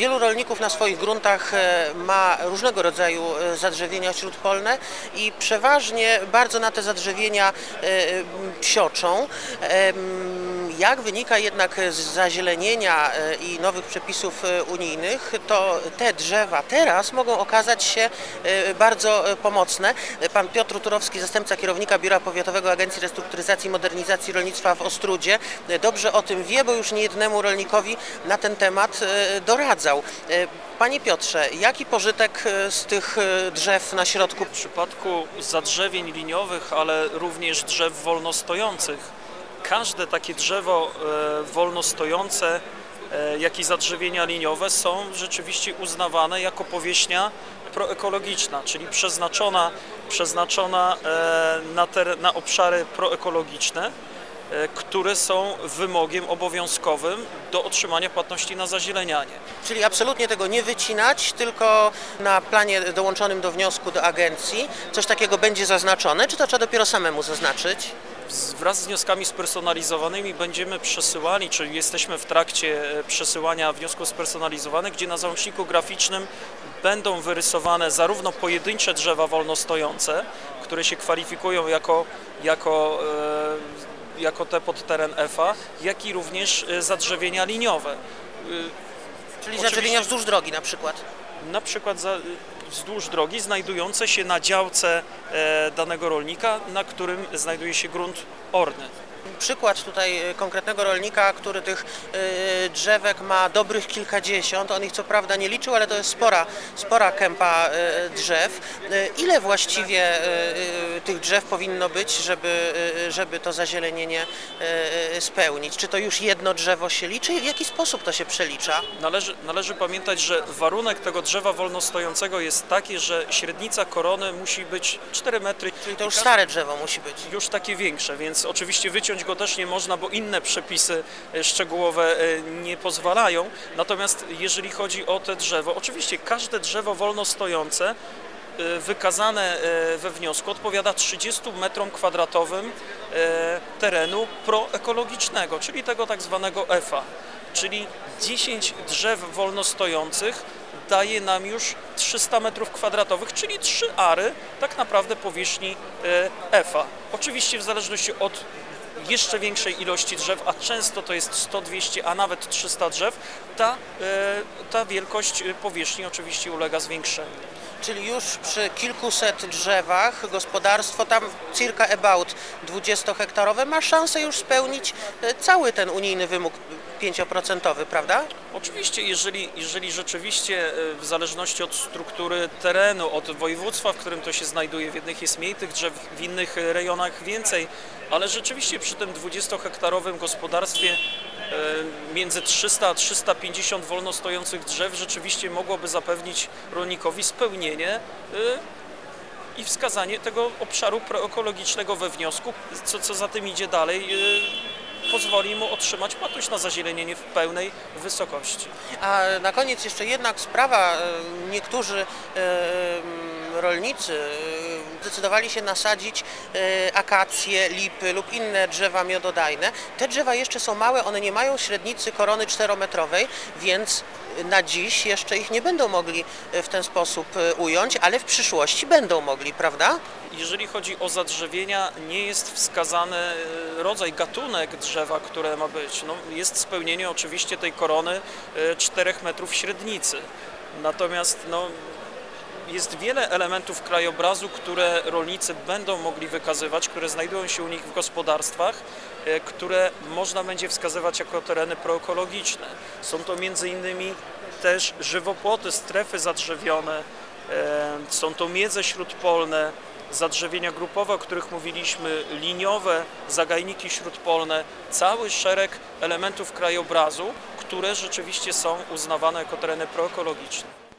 Wielu rolników na swoich gruntach e, ma różnego rodzaju e, zadrzewienia śródpolne i przeważnie bardzo na te zadrzewienia e, psioczą. Jak wynika jednak z zazielenienia i nowych przepisów unijnych, to te drzewa teraz mogą okazać się bardzo pomocne. Pan Piotr Turowski, zastępca kierownika Biura Powiatowego Agencji Restrukturyzacji i Modernizacji Rolnictwa w Ostrudzie, dobrze o tym wie, bo już niejednemu rolnikowi na ten temat e, E, Panie Piotrze, jaki pożytek e, z tych e, drzew na środku? W przypadku zadrzewień liniowych, ale również drzew wolnostojących, każde takie drzewo wolnostojące, jak i zadrzewienia liniowe są rzeczywiście uznawane jako powierzchnia proekologiczna, czyli przeznaczona, przeznaczona na, na obszary proekologiczne, które są wymogiem obowiązkowym do otrzymania płatności na zazielenianie. Czyli absolutnie tego nie wycinać, tylko na planie dołączonym do wniosku do agencji coś takiego będzie zaznaczone, czy to trzeba dopiero samemu zaznaczyć? Wraz z wnioskami spersonalizowanymi będziemy przesyłali, czyli jesteśmy w trakcie e, przesyłania wniosków spersonalizowanych, gdzie na załączniku graficznym będą wyrysowane zarówno pojedyncze drzewa wolnostojące, które się kwalifikują jako, jako, e, jako te pod teren EFA, jak i również e, zadrzewienia liniowe. E, Czyli zadrzewienia wzdłuż drogi na przykład. na przykład za, wzdłuż drogi znajdujące się na działce e, danego rolnika, na którym znajduje się grunt orny. Przykład tutaj e, konkretnego rolnika, który tych e, drzewek ma dobrych kilkadziesiąt. On ich co prawda nie liczył, ale to jest spora, spora kępa e, drzew. Ile właściwie tych drzew powinno być, żeby, żeby to zazielenienie spełnić? Czy to już jedno drzewo się liczy i w jaki sposób to się przelicza? Należy, należy pamiętać, że warunek tego drzewa wolnostojącego jest taki, że średnica korony musi być 4 metry. Czyli to już stare drzewo musi być. już takie większe, więc oczywiście wyciąć go też nie można, bo inne przepisy e, szczegółowe e, nie pozwalają. Natomiast jeżeli chodzi o te drzewo, oczywiście każde drzewo wolno stojące e, wykazane we wniosku odpowiada 30 metrom kwadratowym terenu proekologicznego, czyli tego tak zwanego EFA. Czyli 10 drzew wolnostojących daje nam już 300 metrów kwadratowych, czyli 3 ary tak naprawdę powierzchni EFA. Oczywiście w zależności od jeszcze większej ilości drzew, a często to jest 100, 200, a nawet 300 drzew, ta, e, ta wielkość e, powierzchni oczywiście ulega zwiększeniu. Czyli już przy kilkuset drzewach gospodarstwo tam circa about 20-hektarowe ma szansę już spełnić e, cały ten unijny wymóg 5%, prawda? Oczywiście, jeżeli, jeżeli rzeczywiście e, w zależności od struktury terenu, od województwa, w którym to się znajduje, w jednych jest mniej tych drzew, w innych e, rejonach więcej, ale rzeczywiście przy tym 20-hektarowym gospodarstwie między 300 a 350 wolno stojących drzew rzeczywiście mogłoby zapewnić rolnikowi spełnienie e, i wskazanie tego obszaru proekologicznego we wniosku, co, co za tym idzie dalej, e, pozwoli mu otrzymać płatność na zazielenienie w pełnej wysokości. A na koniec jeszcze jednak sprawa. e, Niektórzy e, rolnicy e, zdecydowali się nasadzić e, akacje, lipy lub inne drzewa miododajne. Te drzewa jeszcze są małe, one nie mają średnicy korony czterometrowej, więc na dziś jeszcze ich nie będą mogli e, w ten sposób ująć, ale w przyszłości będą mogli, prawda? Jeżeli chodzi o zadrzewienia, nie jest wskazany rodzaj, gatunek drzewa, które ma być. No, jest spełnienie oczywiście tej korony e, 4 metrów średnicy. Natomiast no, jest wiele elementów krajobrazu, które rolnicy będą mogli wykazywać, które znajdują się u nich w gospodarstwach, e, które można będzie wskazywać jako tereny proekologiczne. Są to między innymi też żywopłoty, strefy zadrzewione, e, są to miedze śródpolne, zadrzewienia grupowe, o których mówiliśmy, liniowe, zagajniki śródpolne, cały szereg elementów krajobrazu, które rzeczywiście są uznawane jako tereny proekologiczne.